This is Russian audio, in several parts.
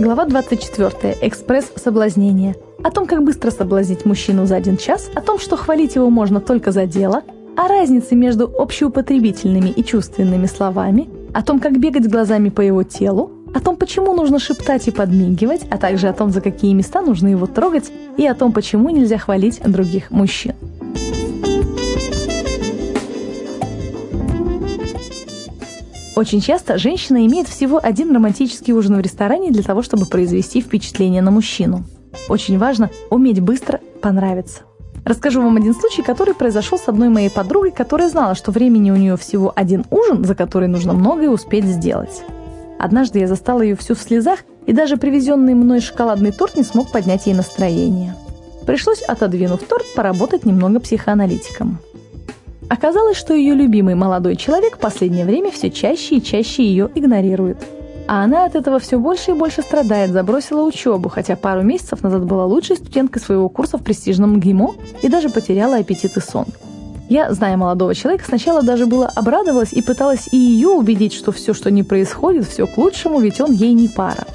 Глава 24. Экспресс соблазнения. О том, как быстро соблазнить мужчину за один час, о том, что хвалить его можно только за дело, о разнице между общеупотребительными и чувственными словами, о том, как бегать глазами по его телу, о том, почему нужно шептать и подмигивать, а также о том, за какие места нужно его трогать, и о том, почему нельзя хвалить других мужчин. Очень часто женщина имеет всего один романтический ужин в ресторане для того, чтобы произвести впечатление на мужчину. Очень важно уметь быстро понравиться. Расскажу вам один случай, который произошел с одной моей подругой, которая знала, что времени у нее всего один ужин, за который нужно многое успеть сделать. Однажды я застала ее всю в слезах, и даже привезенный мной шоколадный торт не смог поднять ей настроение. Пришлось, отодвинув торт, поработать немного психоаналитиком. Оказалось, что ее любимый молодой человек в последнее время все чаще и чаще ее игнорирует. А она от этого все больше и больше страдает, забросила учебу, хотя пару месяцев назад была лучшей студенткой своего курса в престижном ГИМО и даже потеряла аппетит и сон. Я, зная молодого человека, сначала даже было обрадовалась и пыталась и ее убедить, что все, что не происходит, все к лучшему, ведь он ей не пара.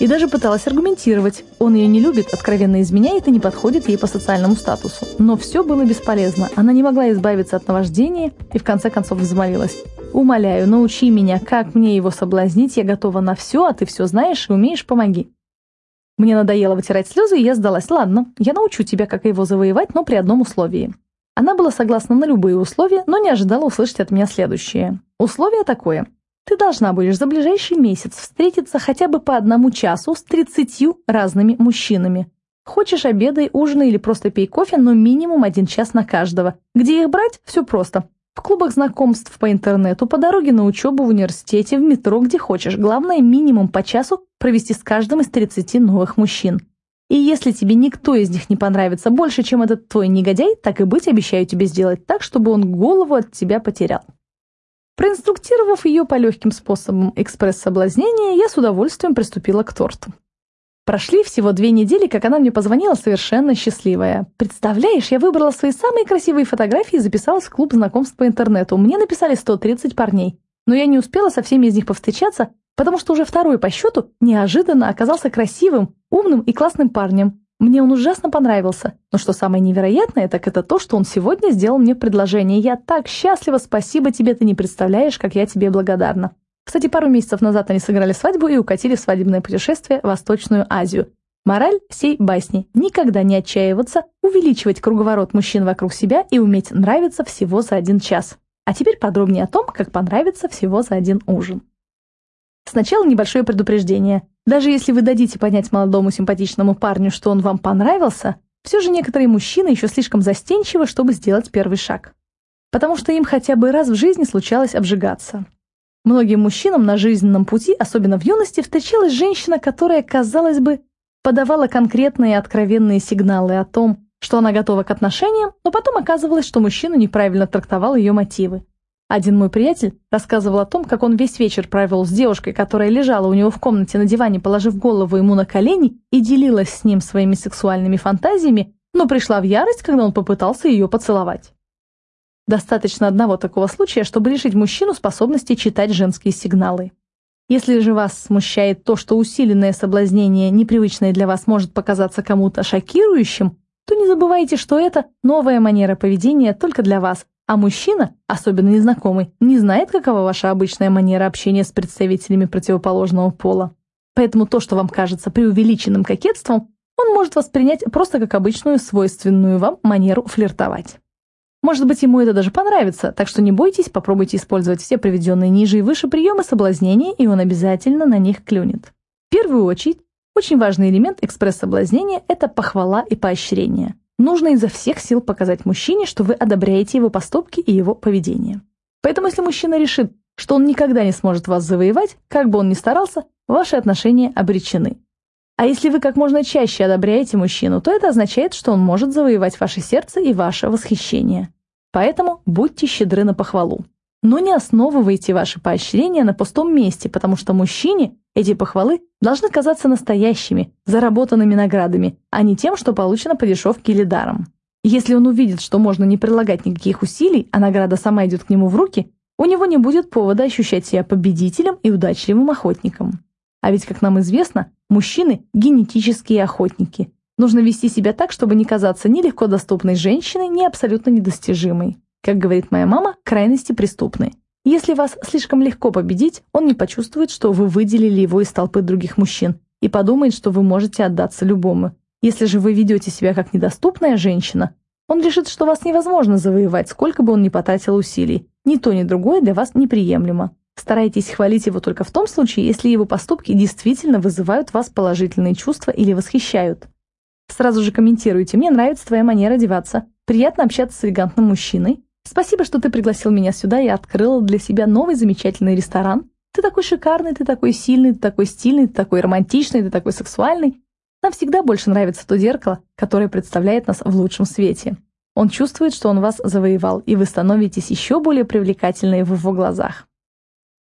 И даже пыталась аргументировать. Он ее не любит, откровенно изменяет и не подходит ей по социальному статусу. Но все было бесполезно. Она не могла избавиться от наваждения и в конце концов взмолилась. «Умоляю, научи меня, как мне его соблазнить, я готова на все, а ты все знаешь и умеешь, помоги». Мне надоело вытирать слезы, и я сдалась. «Ладно, я научу тебя, как его завоевать, но при одном условии». Она была согласна на любые условия, но не ожидала услышать от меня следующее. Условие такое – ты должна будешь за ближайший месяц встретиться хотя бы по одному часу с 30 разными мужчинами. Хочешь обедай, ужинай или просто пей кофе, но минимум один час на каждого. Где их брать? Все просто. В клубах знакомств по интернету, по дороге на учебу в университете, в метро, где хочешь. Главное, минимум по часу провести с каждым из 30 новых мужчин. И если тебе никто из них не понравится больше, чем этот твой негодяй, так и быть, обещаю тебе сделать так, чтобы он голову от тебя потерял. Проинструктировав ее по легким способам экспресс-соблазнения, я с удовольствием приступила к торту. Прошли всего две недели, как она мне позвонила совершенно счастливая. Представляешь, я выбрала свои самые красивые фотографии и записалась в клуб знакомств по интернету. Мне написали 130 парней. Но я не успела со всеми из них повстречаться, потому что уже второй по счету неожиданно оказался красивым, умным и классным парнем. Мне он ужасно понравился. Но что самое невероятное, так это то, что он сегодня сделал мне предложение. Я так счастлива, спасибо тебе, ты не представляешь, как я тебе благодарна. Кстати, пару месяцев назад они сыграли свадьбу и укатили свадебное путешествие в Восточную Азию. Мораль всей басни – никогда не отчаиваться, увеличивать круговорот мужчин вокруг себя и уметь нравиться всего за один час. А теперь подробнее о том, как понравиться всего за один ужин. Сначала небольшое предупреждение. Даже если вы дадите понять молодому симпатичному парню, что он вам понравился, все же некоторые мужчины еще слишком застенчивы, чтобы сделать первый шаг. Потому что им хотя бы раз в жизни случалось обжигаться. Многим мужчинам на жизненном пути, особенно в юности, встречалась женщина, которая, казалось бы, подавала конкретные откровенные сигналы о том, что она готова к отношениям, но потом оказывалось, что мужчина неправильно трактовал ее мотивы. Один мой приятель рассказывал о том, как он весь вечер провел с девушкой, которая лежала у него в комнате на диване, положив голову ему на колени и делилась с ним своими сексуальными фантазиями, но пришла в ярость, когда он попытался ее поцеловать. Достаточно одного такого случая, чтобы лишить мужчину способности читать женские сигналы. Если же вас смущает то, что усиленное соблазнение, непривычное для вас, может показаться кому-то шокирующим, то не забывайте, что это новая манера поведения только для вас, а мужчина, особенно незнакомый, не знает, какова ваша обычная манера общения с представителями противоположного пола. Поэтому то, что вам кажется преувеличенным кокетством, он может воспринять просто как обычную, свойственную вам манеру флиртовать. Может быть, ему это даже понравится, так что не бойтесь, попробуйте использовать все приведенные ниже и выше приемы соблазнения, и он обязательно на них клюнет. В первую очередь, очень важный элемент экспресс-соблазнения – это похвала и поощрение. Нужно изо всех сил показать мужчине, что вы одобряете его поступки и его поведение. Поэтому если мужчина решит, что он никогда не сможет вас завоевать, как бы он ни старался, ваши отношения обречены. А если вы как можно чаще одобряете мужчину, то это означает, что он может завоевать ваше сердце и ваше восхищение. Поэтому будьте щедры на похвалу. Но не основывайте ваши поощрения на пустом месте, потому что мужчине эти похвалы должны казаться настоящими, заработанными наградами, а не тем, что получено по дешевке или даром. Если он увидит, что можно не прилагать никаких усилий, а награда сама идет к нему в руки, у него не будет повода ощущать себя победителем и удачливым охотником. А ведь, как нам известно, мужчины – генетические охотники. Нужно вести себя так, чтобы не казаться ни легко доступной женщиной, ни абсолютно недостижимой. Как говорит моя мама, крайности преступны. Если вас слишком легко победить, он не почувствует, что вы выделили его из толпы других мужчин, и подумает, что вы можете отдаться любому. Если же вы ведете себя как недоступная женщина, он решит, что вас невозможно завоевать, сколько бы он ни потратил усилий. Ни то, ни другое для вас неприемлемо. Старайтесь хвалить его только в том случае, если его поступки действительно вызывают вас положительные чувства или восхищают. Сразу же комментируйте «Мне нравится твоя манера одеваться», «Приятно общаться с элегантным мужчиной», Спасибо, что ты пригласил меня сюда и открыл для себя новый замечательный ресторан. Ты такой шикарный, ты такой сильный, ты такой стильный, ты такой романтичный, ты такой сексуальный. Нам всегда больше нравится то зеркало, которое представляет нас в лучшем свете. Он чувствует, что он вас завоевал, и вы становитесь еще более привлекательной в его глазах.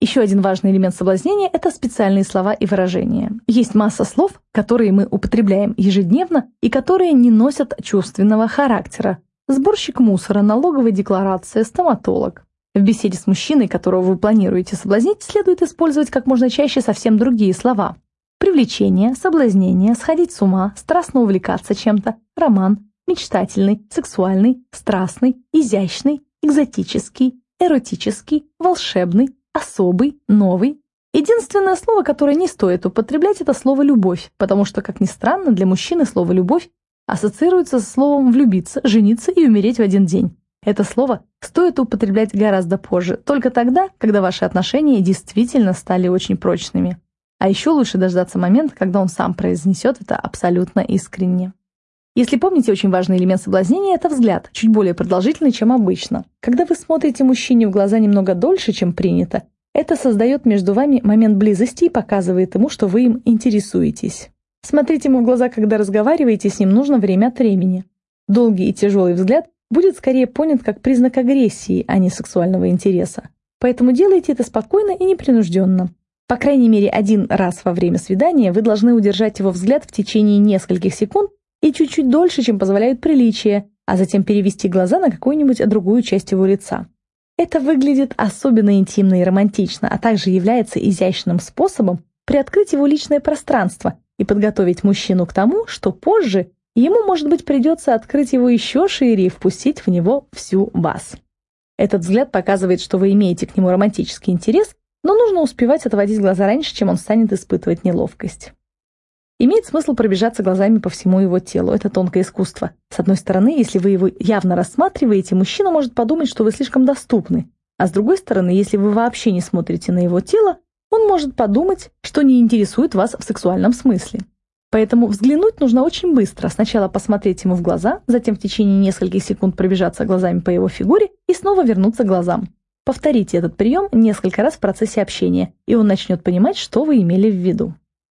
Еще один важный элемент соблазнения – это специальные слова и выражения. Есть масса слов, которые мы употребляем ежедневно и которые не носят чувственного характера, Сборщик мусора, налоговая декларация, стоматолог. В беседе с мужчиной, которого вы планируете соблазнить, следует использовать как можно чаще совсем другие слова. Привлечение, соблазнение, сходить с ума, страстно увлекаться чем-то, роман, мечтательный, сексуальный, страстный, изящный, экзотический, эротический, волшебный, особый, новый. Единственное слово, которое не стоит употреблять, это слово «любовь», потому что, как ни странно, для мужчины слово «любовь» ассоциируется со словом «влюбиться», «жениться» и «умереть в один день». Это слово стоит употреблять гораздо позже, только тогда, когда ваши отношения действительно стали очень прочными. А еще лучше дождаться момента, когда он сам произнесет это абсолютно искренне. Если помните, очень важный элемент соблазнения – это взгляд, чуть более продолжительный, чем обычно. Когда вы смотрите мужчине в глаза немного дольше, чем принято, это создает между вами момент близости и показывает ему, что вы им интересуетесь. Смотрите ему в глаза, когда разговариваете с ним нужно время от времени. Долгий и тяжелый взгляд будет скорее понят как признак агрессии, а не сексуального интереса. Поэтому делайте это спокойно и непринужденно. По крайней мере, один раз во время свидания вы должны удержать его взгляд в течение нескольких секунд и чуть-чуть дольше, чем позволяют приличия, а затем перевести глаза на какую-нибудь другую часть его лица. Это выглядит особенно интимно и романтично, а также является изящным способом приоткрыть его личное пространство и подготовить мужчину к тому, что позже ему, может быть, придется открыть его еще шире и впустить в него всю вас. Этот взгляд показывает, что вы имеете к нему романтический интерес, но нужно успевать отводить глаза раньше, чем он станет испытывать неловкость. Имеет смысл пробежаться глазами по всему его телу. Это тонкое искусство. С одной стороны, если вы его явно рассматриваете, мужчина может подумать, что вы слишком доступны. А с другой стороны, если вы вообще не смотрите на его тело, он может подумать, что не интересует вас в сексуальном смысле. Поэтому взглянуть нужно очень быстро. Сначала посмотреть ему в глаза, затем в течение нескольких секунд пробежаться глазами по его фигуре и снова вернуться к глазам. Повторите этот прием несколько раз в процессе общения, и он начнет понимать, что вы имели в виду.